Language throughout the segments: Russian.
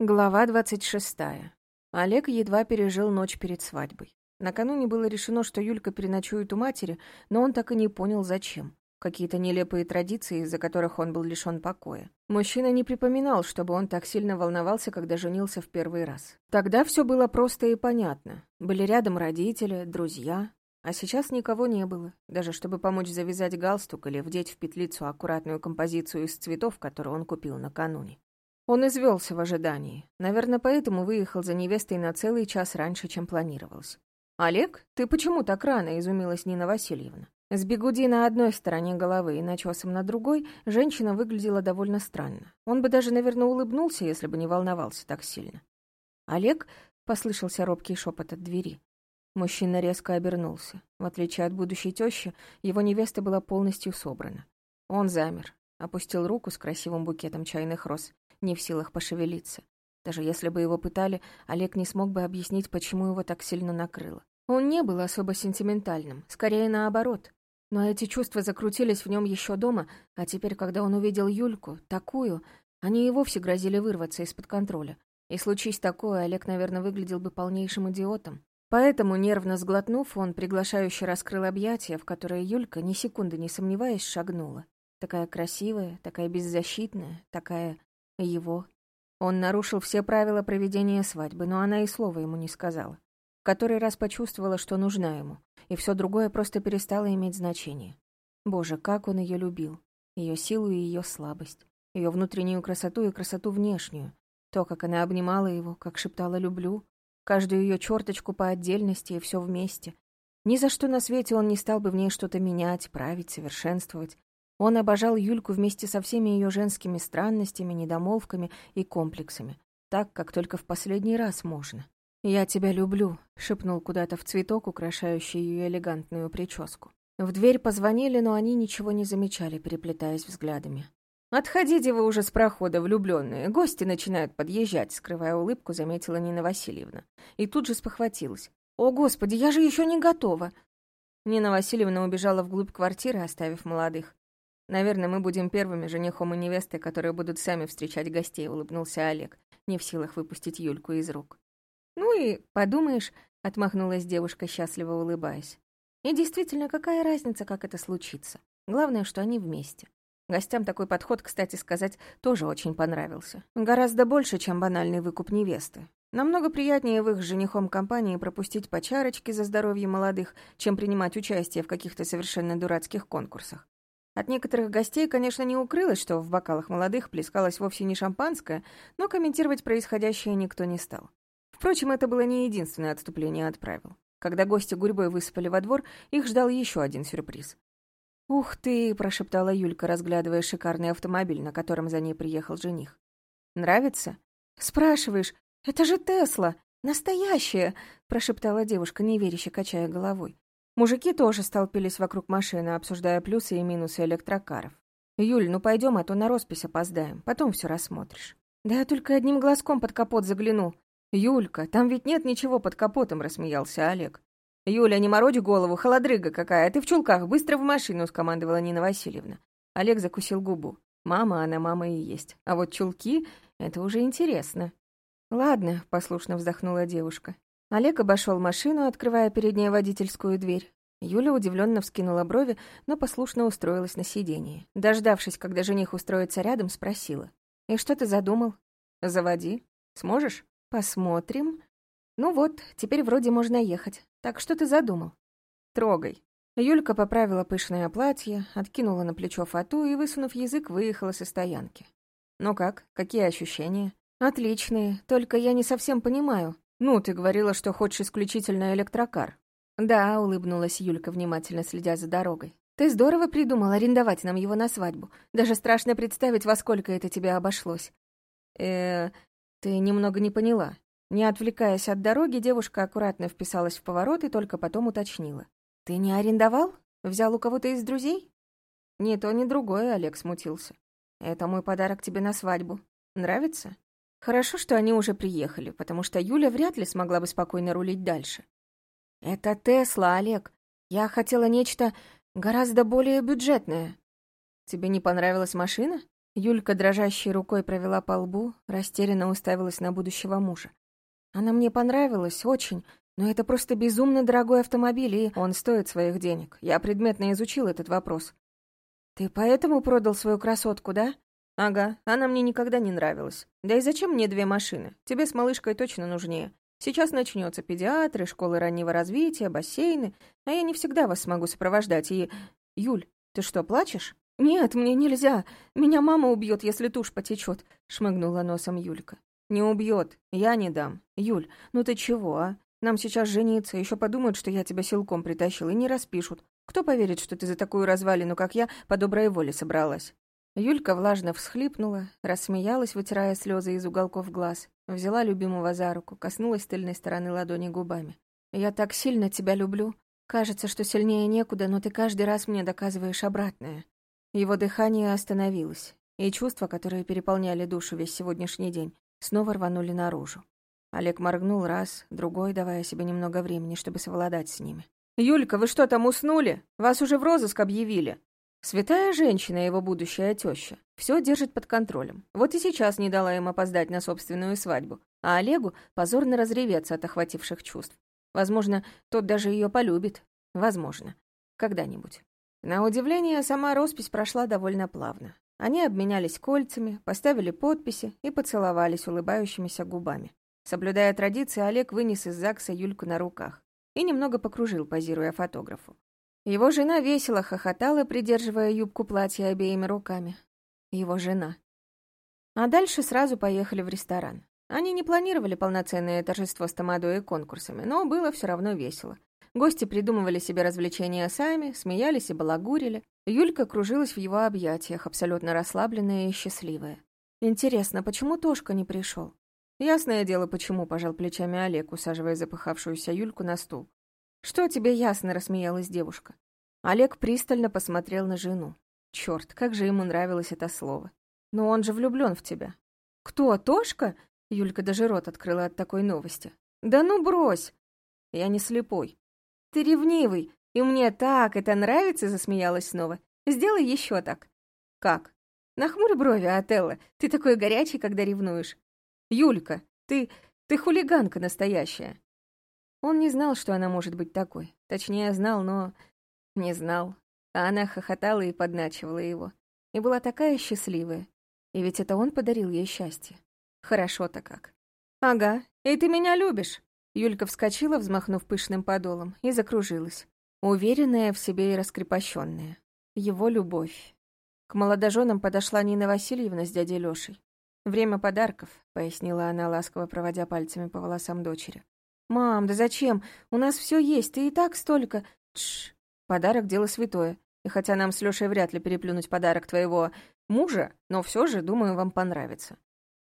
Глава двадцать шестая. Олег едва пережил ночь перед свадьбой. Накануне было решено, что Юлька переночует у матери, но он так и не понял, зачем. Какие-то нелепые традиции, из-за которых он был лишён покоя. Мужчина не припоминал, чтобы он так сильно волновался, когда женился в первый раз. Тогда все было просто и понятно. Были рядом родители, друзья. А сейчас никого не было, даже чтобы помочь завязать галстук или вдеть в петлицу аккуратную композицию из цветов, которую он купил накануне. Он извелся в ожидании. Наверное, поэтому выехал за невестой на целый час раньше, чем планировалось. «Олег, ты почему так рано?» — изумилась Нина Васильевна. С бегуди на одной стороне головы и начесом на другой женщина выглядела довольно странно. Он бы даже, наверное, улыбнулся, если бы не волновался так сильно. «Олег?» — послышался робкий шепот от двери. Мужчина резко обернулся. В отличие от будущей тещи, его невеста была полностью собрана. Он замер, опустил руку с красивым букетом чайных роз не в силах пошевелиться. Даже если бы его пытали, Олег не смог бы объяснить, почему его так сильно накрыло. Он не был особо сентиментальным, скорее наоборот. Но эти чувства закрутились в нем еще дома, а теперь, когда он увидел Юльку, такую, они и вовсе грозили вырваться из-под контроля. И случись такое, Олег, наверное, выглядел бы полнейшим идиотом. Поэтому, нервно сглотнув, он приглашающе раскрыл объятия, в которые Юлька, ни секунды не сомневаясь, шагнула. Такая красивая, такая беззащитная, такая его. Он нарушил все правила проведения свадьбы, но она и слова ему не сказала. В который раз почувствовала, что нужна ему, и все другое просто перестало иметь значение. Боже, как он ее любил. Ее силу и ее слабость. Ее внутреннюю красоту и красоту внешнюю. То, как она обнимала его, как шептала «люблю», каждую ее черточку по отдельности и все вместе. Ни за что на свете он не стал бы в ней что-то менять, править, совершенствовать. Он обожал Юльку вместе со всеми ее женскими странностями, недомолвками и комплексами, так, как только в последний раз можно. «Я тебя люблю», — шепнул куда-то в цветок, украшающий ее элегантную прическу. В дверь позвонили, но они ничего не замечали, переплетаясь взглядами. «Отходите вы уже с прохода, влюбленные. Гости начинают подъезжать», — скрывая улыбку, заметила Нина Васильевна. И тут же спохватилась. «О, Господи, я же еще не готова!» Нина Васильевна убежала вглубь квартиры, оставив молодых. «Наверное, мы будем первыми женихом и невестой, которые будут сами встречать гостей», — улыбнулся Олег, не в силах выпустить Юльку из рук. «Ну и подумаешь», — отмахнулась девушка, счастливо улыбаясь. «И действительно, какая разница, как это случится? Главное, что они вместе». Гостям такой подход, кстати сказать, тоже очень понравился. Гораздо больше, чем банальный выкуп невесты. Намного приятнее в их женихом компании пропустить по чарочке за здоровье молодых, чем принимать участие в каких-то совершенно дурацких конкурсах. От некоторых гостей, конечно, не укрылось, что в бокалах молодых плескалось вовсе не шампанское, но комментировать происходящее никто не стал. Впрочем, это было не единственное отступление от правил. Когда гости гурьбой высыпали во двор, их ждал еще один сюрприз. «Ух ты!» — прошептала Юлька, разглядывая шикарный автомобиль, на котором за ней приехал жених. «Нравится?» «Спрашиваешь, это же Тесла! Настоящая!» — прошептала девушка, неверяще качая головой. Мужики тоже столпились вокруг машины, обсуждая плюсы и минусы электрокаров. «Юль, ну пойдем, а то на роспись опоздаем. Потом все рассмотришь». «Да я только одним глазком под капот загляну». «Юлька, там ведь нет ничего под капотом», — рассмеялся Олег. «Юля, не морочь голову, холодрыга какая, ты в чулках, быстро в машину», — скомандовала Нина Васильевна. Олег закусил губу. «Мама, она мама и есть. А вот чулки — это уже интересно». «Ладно», — послушно вздохнула девушка. Олег обошел машину, открывая перед ней водительскую дверь. Юля удивленно вскинула брови, но послушно устроилась на сиденье. Дождавшись, когда жених устроится рядом, спросила. «И что ты задумал?» «Заводи. Сможешь?» «Посмотрим. Ну вот, теперь вроде можно ехать. Так что ты задумал?» «Трогай». Юлька поправила пышное платье, откинула на плечо фату и, высунув язык, выехала со стоянки. «Ну как? Какие ощущения?» «Отличные, только я не совсем понимаю. «Ну, ты говорила, что хочешь исключительно электрокар». «Да», — улыбнулась Юлька, внимательно следя за дорогой. «Ты здорово придумал арендовать нам его на свадьбу. Даже страшно представить, во сколько это тебе обошлось». э ты немного не поняла». Не отвлекаясь от дороги, девушка аккуратно вписалась в поворот и только потом уточнила. «Ты не арендовал? Взял у кого-то из друзей?» «Ни то, ни другое», — Олег смутился. «Это мой подарок тебе на свадьбу. Нравится?» Хорошо, что они уже приехали, потому что Юля вряд ли смогла бы спокойно рулить дальше. «Это Тесла, Олег. Я хотела нечто гораздо более бюджетное». «Тебе не понравилась машина?» Юлька дрожащей рукой провела по лбу, растерянно уставилась на будущего мужа. Она мне понравилась очень, но это просто безумно дорогой автомобиль, и он стоит своих денег. Я предметно изучил этот вопрос. Ты поэтому продал свою красотку, да? Ага, она мне никогда не нравилась. Да и зачем мне две машины? Тебе с малышкой точно нужнее. Сейчас начнется педиатры, школы раннего развития, бассейны, а я не всегда вас смогу сопровождать. И... Юль, ты что, плачешь? «Нет, мне нельзя. Меня мама убьет, если тушь потечет», — шмыгнула носом Юлька. «Не убьет. Я не дам. Юль, ну ты чего, а? Нам сейчас жениться, еще подумают, что я тебя силком притащил, и не распишут. Кто поверит, что ты за такую развалину, как я, по доброй воле собралась?» Юлька влажно всхлипнула, рассмеялась, вытирая слезы из уголков глаз, взяла любимого за руку, коснулась тыльной стороны ладони губами. «Я так сильно тебя люблю. Кажется, что сильнее некуда, но ты каждый раз мне доказываешь обратное». Его дыхание остановилось, и чувства, которые переполняли душу весь сегодняшний день, снова рванули наружу. Олег моргнул раз, другой, давая себе немного времени, чтобы совладать с ними. «Юлька, вы что, там уснули? Вас уже в розыск объявили!» Святая женщина, его будущая теща, все держит под контролем. Вот и сейчас не дала им опоздать на собственную свадьбу, а Олегу позорно разреветься от охвативших чувств. Возможно, тот даже ее полюбит. Возможно. Когда-нибудь. На удивление, сама роспись прошла довольно плавно. Они обменялись кольцами, поставили подписи и поцеловались улыбающимися губами. Соблюдая традиции, Олег вынес из ЗАГСа Юльку на руках и немного покружил, позируя фотографу. Его жена весело хохотала, придерживая юбку платья обеими руками. Его жена. А дальше сразу поехали в ресторан. Они не планировали полноценное торжество с тамадой и конкурсами, но было все равно весело. Гости придумывали себе развлечения сами, смеялись и балагурили. Юлька кружилась в его объятиях, абсолютно расслабленная и счастливая. «Интересно, почему Тошка не пришел? «Ясное дело, почему», — пожал плечами Олег, усаживая запыхавшуюся Юльку на стул. «Что тебе ясно?» — рассмеялась девушка. Олег пристально посмотрел на жену. Черт, как же ему нравилось это слово. «Но он же влюблен в тебя». «Кто, Тошка?» — Юлька даже рот открыла от такой новости. «Да ну брось!» «Я не слепой. «Ты ревнивый, и мне так это нравится», — засмеялась снова. «Сделай еще так». «Как?» «Нахмурь брови, Отелло. Ты такой горячий, когда ревнуешь». «Юлька, ты... ты хулиганка настоящая». Он не знал, что она может быть такой. Точнее, знал, но... не знал. А она хохотала и подначивала его. И была такая счастливая. И ведь это он подарил ей счастье. Хорошо-то как. «Ага, и ты меня любишь?» Юлька вскочила, взмахнув пышным подолом, и закружилась, уверенная в себе и раскрепощенная. Его любовь. К молодоженам подошла Нина Васильевна с дядей Лёшей. «Время подарков», — пояснила она, ласково проводя пальцами по волосам дочери. «Мам, да зачем? У нас все есть, ты и так столько...» Тш, подарок — дело святое. И хотя нам с Лёшей вряд ли переплюнуть подарок твоего мужа, но все же, думаю, вам понравится».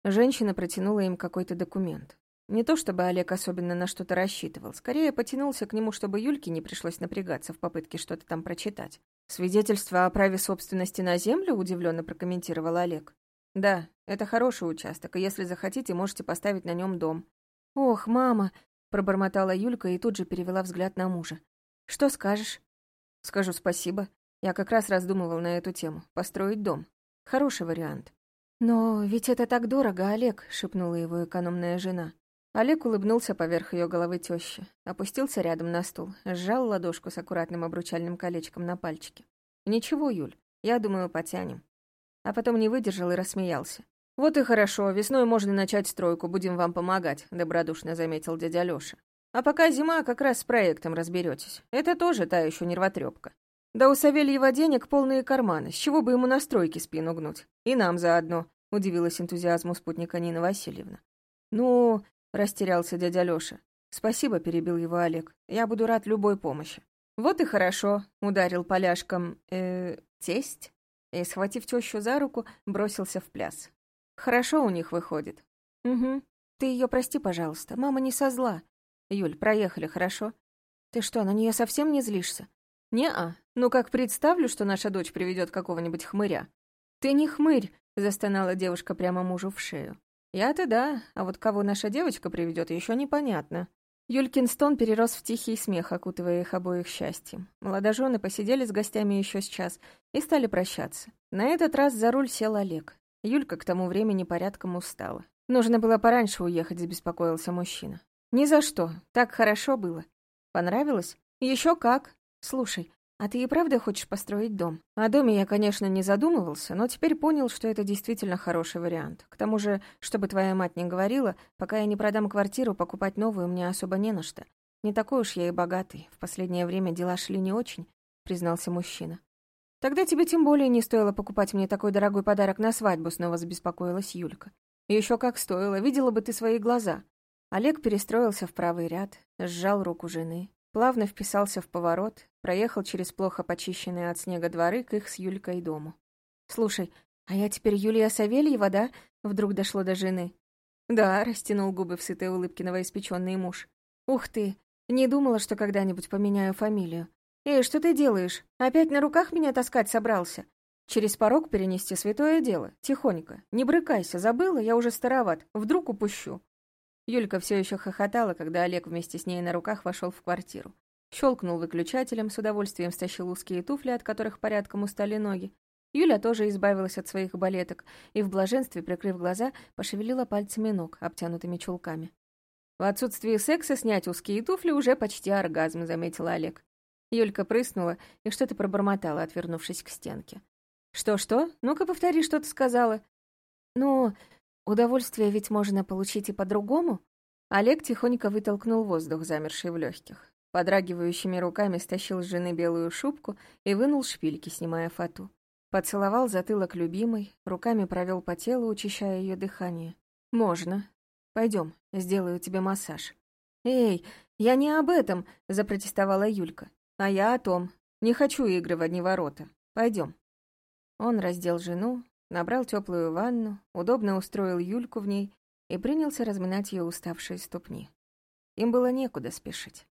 Женщина протянула им какой-то документ. Не то чтобы Олег особенно на что-то рассчитывал, скорее потянулся к нему, чтобы Юльке не пришлось напрягаться в попытке что-то там прочитать. «Свидетельство о праве собственности на землю?» — удивленно прокомментировал Олег. «Да, это хороший участок, и если захотите, можете поставить на нем дом». «Ох, мама!» — пробормотала Юлька и тут же перевела взгляд на мужа. «Что скажешь?» «Скажу спасибо. Я как раз раздумывал на эту тему. Построить дом. Хороший вариант». «Но ведь это так дорого, Олег», — шепнула его экономная жена. Олег улыбнулся поверх ее головы тещи, опустился рядом на стул, сжал ладошку с аккуратным обручальным колечком на пальчике. «Ничего, Юль, я думаю, потянем». А потом не выдержал и рассмеялся. «Вот и хорошо, весной можно начать стройку, будем вам помогать», — добродушно заметил дядя Лёша. «А пока зима, как раз с проектом разберетесь. Это тоже та еще нервотрепка. Да у Савельева денег полные карманы, с чего бы ему на стройке спину гнуть? И нам заодно», — удивилась энтузиазму спутника Нина Васильевна. «Ну, растерялся дядя Лёша. «Спасибо», — перебил его Олег. «Я буду рад любой помощи». «Вот и хорошо», — ударил поляшком, э, тесть, и, схватив тещу за руку, бросился в пляс. «Хорошо у них выходит». «Угу. Ты ее прости, пожалуйста, мама не со зла». «Юль, проехали, хорошо?» «Ты что, на нее совсем не злишься?» «Не-а. Ну как представлю, что наша дочь приведет какого-нибудь хмыря». «Ты не хмырь», — застонала девушка прямо мужу в шею. Я-то да, а вот кого наша девочка приведет, еще непонятно. Юлькин стон перерос в тихий смех, окутывая их обоих счастьем. Молодожены посидели с гостями еще с час, и стали прощаться. На этот раз за руль сел Олег. Юлька к тому времени порядком устала. Нужно было пораньше уехать, забеспокоился мужчина. Ни за что, так хорошо было. Понравилось? Еще как. Слушай, а ты и правда хочешь построить дом? О доме я, конечно, не задумывался, но теперь понял, что это действительно хороший вариант. К тому же, чтобы твоя мать не говорила, пока я не продам квартиру, покупать новую мне особо не на что. Не такой уж я и богатый. В последнее время дела шли не очень, признался мужчина. Тогда тебе тем более не стоило покупать мне такой дорогой подарок на свадьбу, снова забеспокоилась Юлька. Еще как стоило, видела бы ты свои глаза. Олег перестроился в правый ряд, сжал руку жены, плавно вписался в поворот, проехал через плохо почищенные от снега дворы к их с Юлькой дому. «Слушай, а я теперь Юлия Савельева, да?» Вдруг дошло до жены. «Да», — растянул губы в сытой улыбке новоиспеченный муж. «Ух ты! Не думала, что когда-нибудь поменяю фамилию. Эй, что ты делаешь? Опять на руках меня таскать собрался? Через порог перенести святое дело. Тихонько. Не брыкайся, забыла, я уже староват. Вдруг упущу». Юлька все еще хохотала, когда Олег вместе с ней на руках вошел в квартиру. Щелкнул выключателем, с удовольствием стащил узкие туфли, от которых порядком устали ноги. Юля тоже избавилась от своих балеток и в блаженстве, прикрыв глаза, пошевелила пальцами ног, обтянутыми чулками. «В отсутствии секса снять узкие туфли уже почти оргазм», — заметила Олег. Юлька прыснула и что-то пробормотала, отвернувшись к стенке. «Что-что? Ну-ка повтори, что ты сказала». «Ну, удовольствие ведь можно получить и по-другому». Олег тихонько вытолкнул воздух, замерший в легких. Подрагивающими руками стащил с жены белую шубку и вынул шпильки, снимая фату. Поцеловал затылок любимой, руками провел по телу, учащая ее дыхание. «Можно. Пойдем, сделаю тебе массаж». «Эй, я не об этом!» — запротестовала Юлька. «А я о том. Не хочу игры в одни ворота. Пойдем». Он раздел жену, набрал теплую ванну, удобно устроил Юльку в ней и принялся разминать ее уставшие ступни. Им было некуда спешить.